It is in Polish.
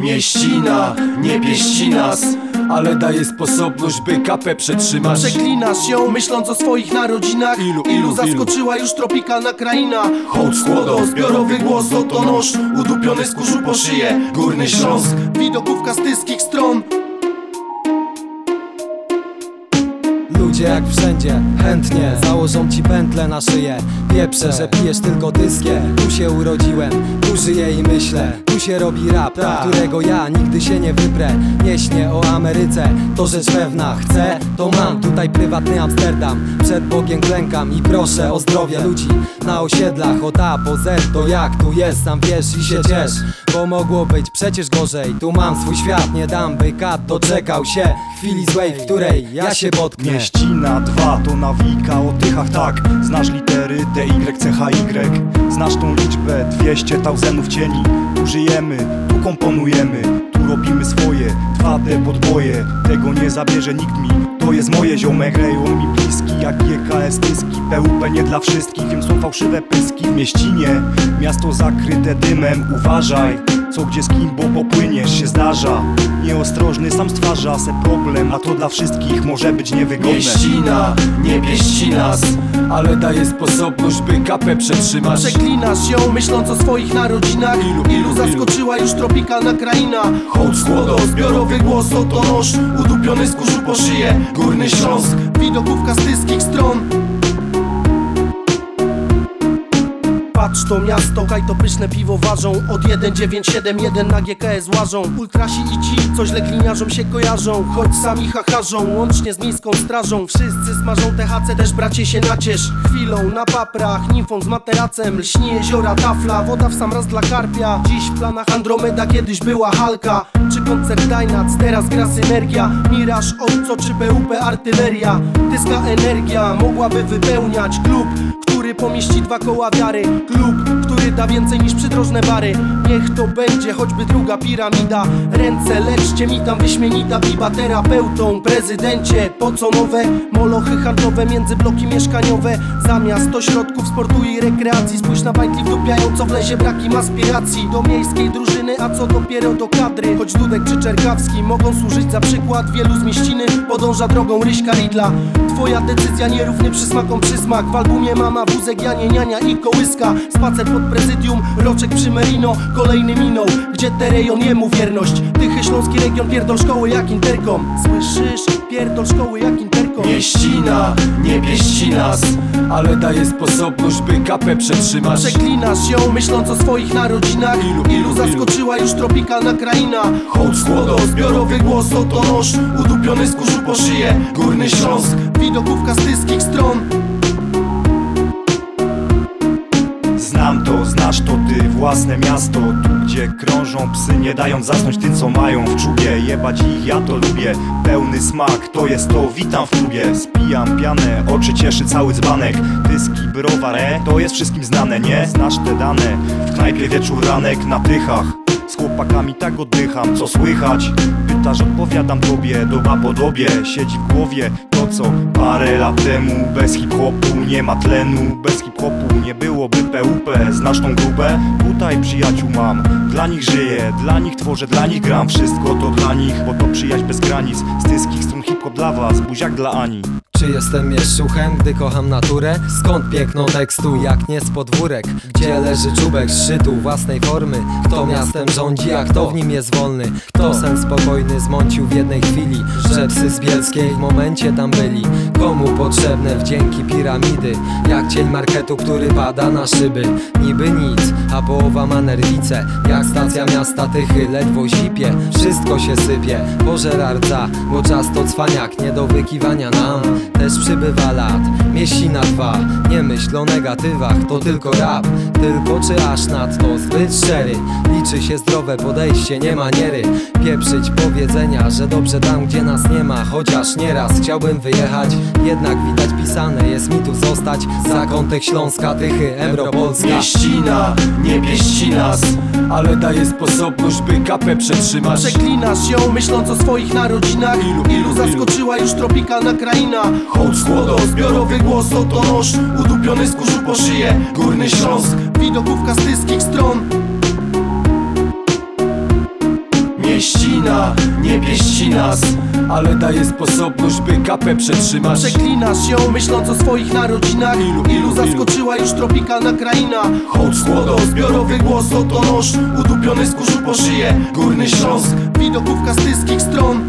Mieścina, nie pieści nas Ale daje sposobność, by kapę przetrzymać. Przeklinasz ją, myśląc o swoich narodzinach. Ilu, Ilu zaskoczyła już tropikalna kraina. Hołd skłodo, zbiorowy głos, oto nóż. Udupiony z kurzu po szyję, Górny Śląsk. Widoków kastyckich stron. Ludzie jak wszędzie, chętnie Założą ci pętle na szyję. Wieprze, że pijesz tylko dyskie. Tu się urodziłem, tu żyję i myślę się robi rap, którego ja nigdy się nie wyprę. Nie śnię o Ameryce, to rzecz pewna Chcę, to mam, tutaj prywatny Amsterdam Przed Bogiem klękam i proszę o zdrowie ludzi. Na osiedlach, od A po Z To jak tu jest, sam wiesz i się ciesz Bo mogło być przecież gorzej. Tu mam swój świat, nie dam by kat doczekał się Chwili złej, w której ja się potknę. Mieścina 2 to nawika o tychach tak. Znasz litery D, Y, C, H, Y. Znasz tą liczbę 200 tauzenów cieni. Tu tu komponujemy Tu robimy swoje 2D podboje. Tego nie zabierze nikt mi To jest moje ziomek. Rejon mi bliski jak GKS tyski PUP nie dla wszystkich Wiem są fałszywe pyski. W mieścinie Miasto zakryte dymem Uważaj co gdzie z kim, bo popłyniesz się zdarza. Nieostrożny sam stwarza se problem A to dla wszystkich może być niewygodne. Mieścina, nie pieści nas Ale daje sposobność, by kapę przetrzymać Przeklinasz ją, myśląc o swoich narodzinach. Ilu, Ilu ilu, zaskoczyła już tropikalna kraina. Hołd skłodo, zbiorowy głos, oto nóż. Udupiony z kurzu po szyję, Górny Śląsk. Widoków kastyckich stron Patrz to miasto, kaj to pyszne piwo ważą. Od 1971 na GKS łażą. Ultrasi i ci, co źle gliniarzom się kojarzą. Choć sami hacharzą, łącznie z miejską strażą. Wszyscy smażą THC, też bracie się naciesz. Chwilą na paprach, nimfą z materacem. Lśni jeziora, tafla, woda w sam raz dla karpia. Dziś w planach Andromeda, kiedyś była Halka. Czy koncert Dynac, teraz gra synergia. Miraż, Ojco czy PUP artyleria. Tyska energia, mogłaby wypełniać klub który pomieści dwa koła wiary. Klub, więcej niż przydrożne bary. Niech to będzie choćby druga piramida. Ręce leczcie mi tam wyśmienita biba Terapeutą, prezydencie. Po co nowe? Molochy handlowe, międzybloki mieszkaniowe? Zamiast ośrodków sportu i rekreacji Spójrz na bajtli wdupiająco w lezie brakiem aspiracji. Do miejskiej drużyny, a co dopiero do kadry. Choć Dudek czy Czerkawski mogą służyć za przykład Wielu z mieściny podąża drogą Ryśka Ridla Twoja decyzja nierówny przysmakom przysmak. W albumie mama, wózek, Janie, niania i kołyska. Spacer pod prezydium, roczek przy Merino Kolejny minął, gdzie te rejon jemu wierność. Tychy śląski region, pierdol szkoły jak interkom Słyszysz? Pierdol szkoły jak interkom Mieścina, nie pieści nas Ale daje sposobność, by kapę przetrzymać Przeklinasz ją, myśląc o swoich narodzinach. Ilu, Ilu ilu, zaskoczyła już tropikalna kraina. Hołd skłodo, zbiorowy głos, oto nóż. Udupiony z kurzu po szyję, Górny Śląsk. Widoków kastyckich stron znasz to ty, własne miasto Tu gdzie krążą psy, nie dając zasnąć tym co mają w czubie. Jebać ich, ja to lubię, pełny smak, to jest to, witam w klubie. Spijam pianę, oczy cieszy cały dzbanek. Tyski, browar, e, to jest wszystkim znane, nie? Znasz te dane, w knajpie wieczór ranek na tychach z chłopakami tak oddycham, co słychać? Pytasz, odpowiadam tobie, doba po dobie Siedzi w głowie to co parę lat temu Bez hip-hopu nie ma tlenu Bez hip-hopu nie byłoby PUP Znasz tą grupę? Tutaj przyjaciół mam Dla nich żyję, dla nich tworzę, dla nich gram Wszystko to dla nich, bo to przyjaźń bez granic Z tyskich strun hip-hop dla was, buziak dla Ani Czy jestem mieszczuchem, gdy kocham naturę? Skąd piękno tekstu, jak nie z podwórek? Gdzie leży czubek szczytu własnej formy? Kto miastem rządzi, a kto w nim jest wolny? Kto sen spokojny zmącił w jednej chwili? Że psy z Bielskiej w momencie tam byli Komu potrzebne wdzięki piramidy? Jak cień marketu, który pada na szyby Niby nic, a połowa ma nerwice stacja miasta Tychy, ledwo zipie. Wszystko się sypie, pożera rdza Bo czas to cwaniak, nie do wykiwania nam Też przybywa lat, mieścina dwa Nie myśl o negatywach, to tylko rap. Tylko czy aż nadto zbyt szczery? Liczy się zdrowe podejście, nie maniery Pieprzyć powiedzenia, że dobrze tam gdzie nas nie ma. Chociaż nieraz chciałbym wyjechać Jednak widać pisane jest mi tu zostać. Zakątek Śląska, Tychy, Europolska Mieścina, nie pieści nas Ale daje sposobność, by kapę przetrzymać Przeklinasz ją, myśląc o swoich narodzinach. Ilu, Ilu ilu, zaskoczyła już tropikalna kraina Hołd skłodo, zbiorowy głos, oto nóż. Udupiony z kurzu po szyję, Górny Śląsk. Widoków kastyckich stron. Pieścina Nie pieści nas, ale daje sposobność, by kapę przetrzymać. Przeklinasz ją myśląc o swoich narodzinach. Ilu, Ilu, zaskoczyła już tropikalna kraina. Hołd skłodo, Zbiorowy głos oto nóż. Udupiony z kurzu po szyję Górny Śląsk. Widokówka z tyskich stron